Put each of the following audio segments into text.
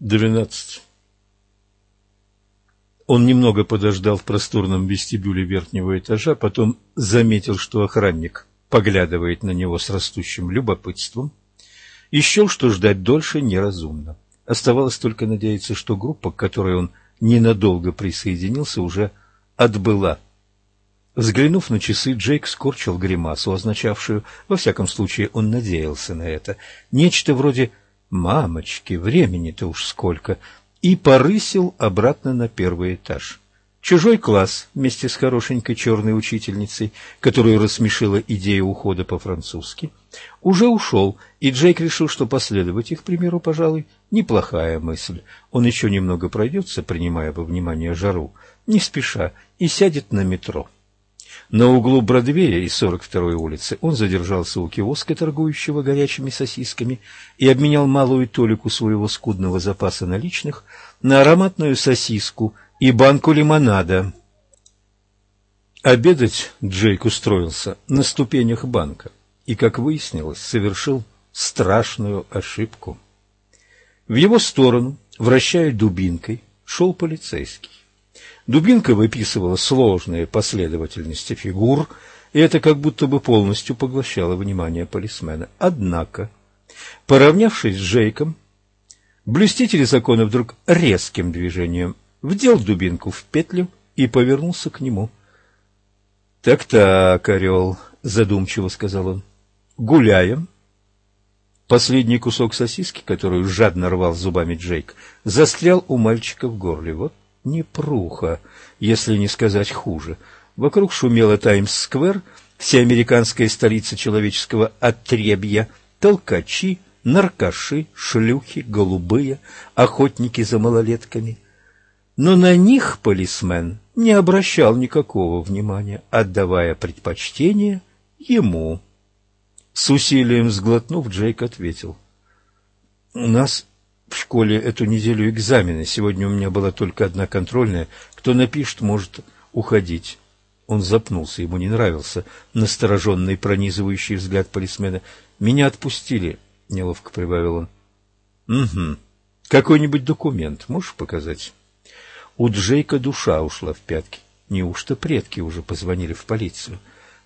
Двенадцать. Он немного подождал в просторном вестибюле верхнего этажа, потом заметил, что охранник поглядывает на него с растущим любопытством, и счел, что ждать дольше неразумно. Оставалось только надеяться, что группа, к которой он ненадолго присоединился, уже отбыла. Взглянув на часы, Джейк скорчил гримасу, означавшую, во всяком случае, он надеялся на это, нечто вроде Мамочки, времени-то уж сколько! И порысил обратно на первый этаж. Чужой класс вместе с хорошенькой черной учительницей, которую рассмешила идея ухода по-французски, уже ушел, и Джейк решил, что последовать их примеру, пожалуй, неплохая мысль. Он еще немного пройдется, принимая во внимание жару, не спеша, и сядет на метро. На углу Бродвея и 42-й улицы он задержался у киоска, торгующего горячими сосисками, и обменял малую толику своего скудного запаса наличных на ароматную сосиску и банку лимонада. Обедать Джейк устроился на ступенях банка и, как выяснилось, совершил страшную ошибку. В его сторону, вращая дубинкой, шел полицейский. Дубинка выписывала сложные последовательности фигур, и это как будто бы полностью поглощало внимание полисмена. Однако, поравнявшись с Джейком, блюститель закона вдруг резким движением вдел дубинку в петлю и повернулся к нему. «Так-так, орел», — задумчиво сказал он, — «гуляем». Последний кусок сосиски, которую жадно рвал зубами Джейк, застрял у мальчика в горле. Вот непруха, если не сказать хуже. Вокруг шумела Таймс-сквер, всеамериканская столица человеческого отребья, толкачи, наркаши, шлюхи, голубые, охотники за малолетками. Но на них полисмен не обращал никакого внимания, отдавая предпочтение ему. С усилием сглотнув, Джейк ответил. — У нас в школе эту неделю экзамены. Сегодня у меня была только одна контрольная. Кто напишет, может уходить. Он запнулся, ему не нравился настороженный пронизывающий взгляд полисмена. «Меня отпустили», — неловко прибавил он. «Угу. Какой-нибудь документ можешь показать?» У Джейка душа ушла в пятки. Неужто предки уже позвонили в полицию?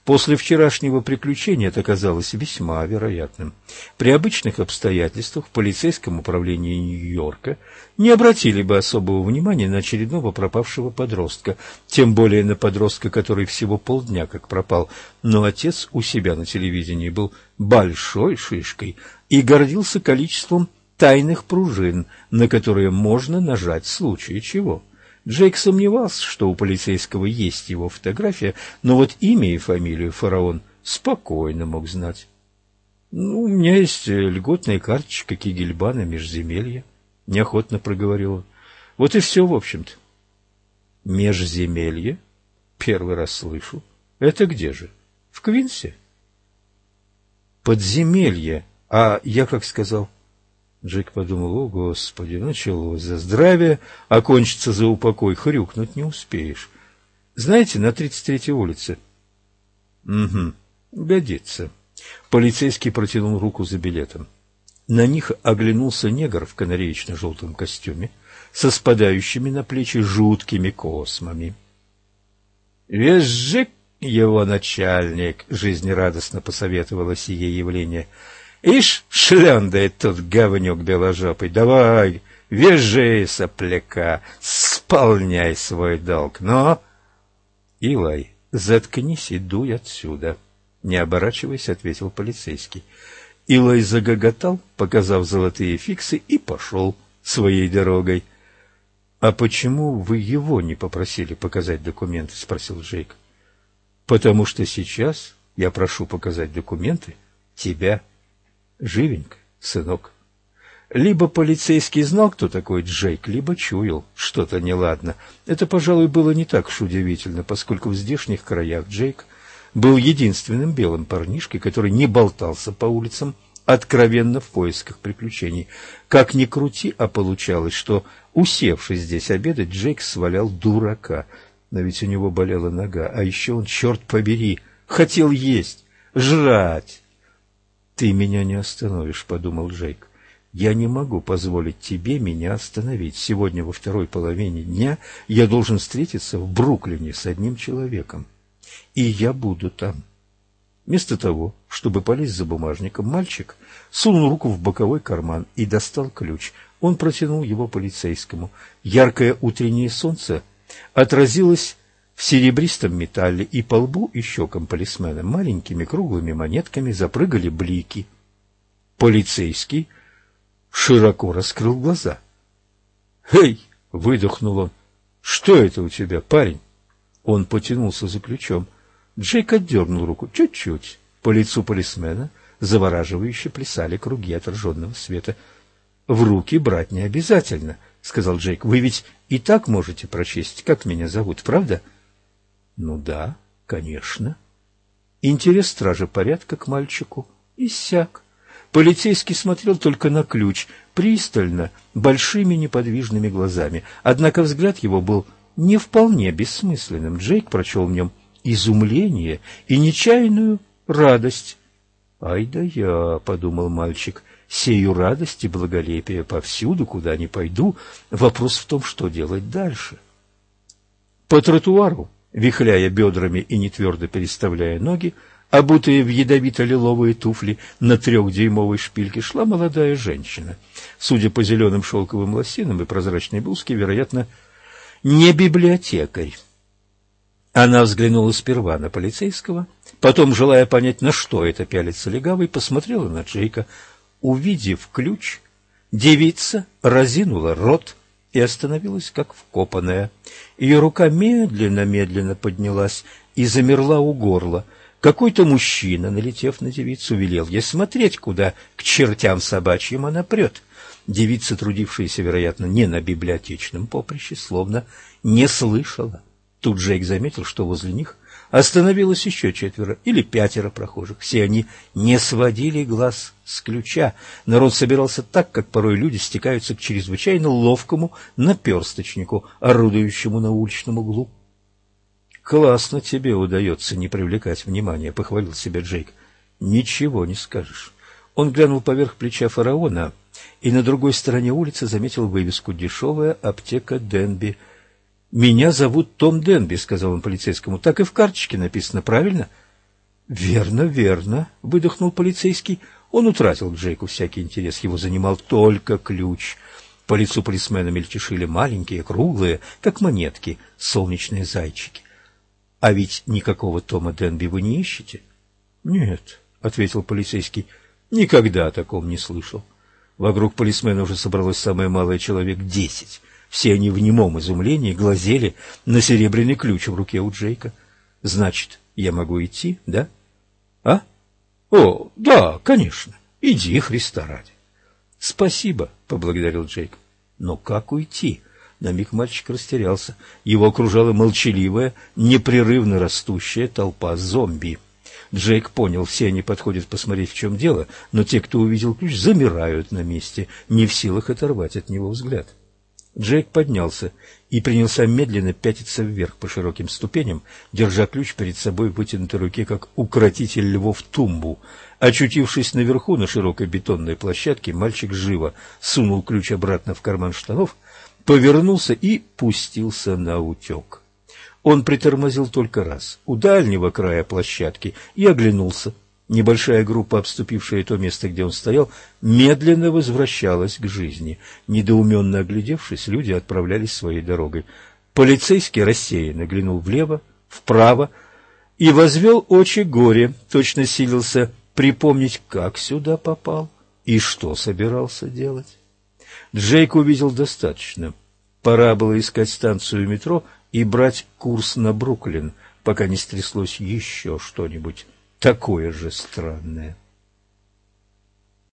После вчерашнего приключения это казалось весьма вероятным. При обычных обстоятельствах в полицейском управлении Нью-Йорка не обратили бы особого внимания на очередного пропавшего подростка, тем более на подростка, который всего полдня как пропал. Но отец у себя на телевидении был большой шишкой и гордился количеством тайных пружин, на которые можно нажать в случае чего. Джейк сомневался, что у полицейского есть его фотография, но вот имя и фамилию фараон спокойно мог знать. «Ну, у меня есть льготная карточка Кигельбана межземелья», — неохотно проговорил он. «Вот и все, в общем-то». «Межземелье? Первый раз слышу. Это где же? В Квинсе?» «Подземелье. А я как сказал?» Джек подумал, о, Господи, началось за здравие, а кончится за упокой, хрюкнуть не успеешь. Знаете, на 33-й улице. Угу, годится. Полицейский протянул руку за билетом. На них оглянулся негр в канареечно-желтом костюме со спадающими на плечи жуткими космами. «Визжик его начальник!» — жизнерадостно посоветовало сие явление — Ишь, шлендает тут говнюк беложопый. Давай, вяжи, сопляка, сполняй свой долг. Но... Илай, заткнись и дуй отсюда. Не оборачиваясь, ответил полицейский. Илай загоготал, показав золотые фиксы, и пошел своей дорогой. — А почему вы его не попросили показать документы? — спросил Джейк. — Потому что сейчас я прошу показать документы тебя Живенько, сынок. Либо полицейский знал, кто такой Джейк, либо чуял что-то неладно. Это, пожалуй, было не так уж удивительно, поскольку в здешних краях Джейк был единственным белым парнишкой, который не болтался по улицам, откровенно в поисках приключений. Как ни крути, а получалось, что, усевшись здесь обедать, Джейк свалял дурака. Но ведь у него болела нога, а еще он, черт побери, хотел есть, жрать. «Ты меня не остановишь», — подумал Джейк. Я не могу позволить тебе меня остановить. Сегодня во второй половине дня я должен встретиться в Бруклине с одним человеком. И я буду там. Вместо того, чтобы полезть за бумажником, мальчик сунул руку в боковой карман и достал ключ. Он протянул его полицейскому. Яркое утреннее солнце отразилось в серебристом металле, и по лбу и щекам полисмена маленькими круглыми монетками запрыгали блики. Полицейский широко раскрыл глаза. «Эй!» — выдохнул он. «Что это у тебя, парень?» Он потянулся за ключом. Джейк отдернул руку. Чуть-чуть. По лицу полисмена завораживающе плясали круги отраженного света. «В руки брать не обязательно», — сказал Джейк. «Вы ведь и так можете прочесть, как меня зовут, правда?» «Ну да, конечно». Интерес стража порядка к мальчику иссяк. Полицейский смотрел только на ключ, пристально, большими неподвижными глазами. Однако взгляд его был не вполне бессмысленным. Джейк прочел в нем изумление и нечаянную радость. «Ай да я», — подумал мальчик, — «сею радость и благолепие повсюду, куда ни пойду. Вопрос в том, что делать дальше». По тротуару, вихляя бедрами и нетвердо переставляя ноги, обутая в ядовито-лиловые туфли на трехдюймовой шпильке, шла молодая женщина. Судя по зеленым шелковым лосинам и прозрачной блузке, вероятно, не библиотекарь. Она взглянула сперва на полицейского, потом, желая понять, на что это пялится легавый, посмотрела на Джейка. Увидев ключ, девица разинула рот и остановилась, как вкопанная. Ее рука медленно-медленно поднялась и замерла у горла — какой-то мужчина, налетев на девицу, велел ей смотреть, куда к чертям собачьим она прет. Девица, трудившаяся, вероятно, не на библиотечном поприще, словно не слышала. Тут Джейк заметил, что возле них остановилось еще четверо или пятеро прохожих. Все они не сводили глаз с ключа. Народ собирался так, как порой люди стекаются к чрезвычайно ловкому наперсточнику, орудующему на уличном углу. «Классно тебе удается не привлекать внимания», — похвалил себя Джейк. «Ничего не скажешь». Он глянул поверх плеча фараона и на другой стороне улицы заметил вывеску «Дешевая аптека Денби». «Меня зовут Том Денби», — сказал он полицейскому. «Так и в карточке написано, правильно?» «Верно, верно», — выдохнул полицейский. Он утратил к Джейку всякий интерес, его занимал только ключ. По лицу полисмена мельтешили маленькие, круглые, как монетки, солнечные зайчики. А ведь никакого Тома Денби вы не ищете? — Нет, — ответил полицейский, — никогда о таком не слышал. Вокруг полисмена уже собралось самое малое человек десять. Все они в немом изумлении глазели на серебряный ключ в руке у Джейка. — Значит, я могу идти, да? — А? — О, да, конечно. Иди, Христа ради. — Спасибо, — поблагодарил Джейк. — Но как уйти? — на миг мальчик растерялся. Его окружала молчаливая, непрерывно растущая толпа зомби. Джейк понял, все они подходят посмотреть, в чем дело, но те, кто увидел ключ, замирают на месте, не в силах оторвать от него взгляд. Джейк поднялся и принялся медленно пятиться вверх по широким ступеням, держа ключ перед собой в вытянутой руке, как укротитель львов тумбу. Очутившись наверху на широкой бетонной площадке, мальчик живо сунул ключ обратно в карман штанов повернулся и пустился на утек. Он притормозил только раз, у дальнего края площадки, и оглянулся. Небольшая группа, обступившая то место, где он стоял, медленно возвращалась к жизни. Недоуменно оглядевшись, люди отправлялись своей дорогой. Полицейский рассеянно глянул влево, вправо и возвел очи горе, точно силился припомнить, как сюда попал и что собирался делать. Джейк увидел достаточно. Пора было искать станцию метро и брать курс на Бруклин, пока не стряслось еще что-нибудь такое же странное.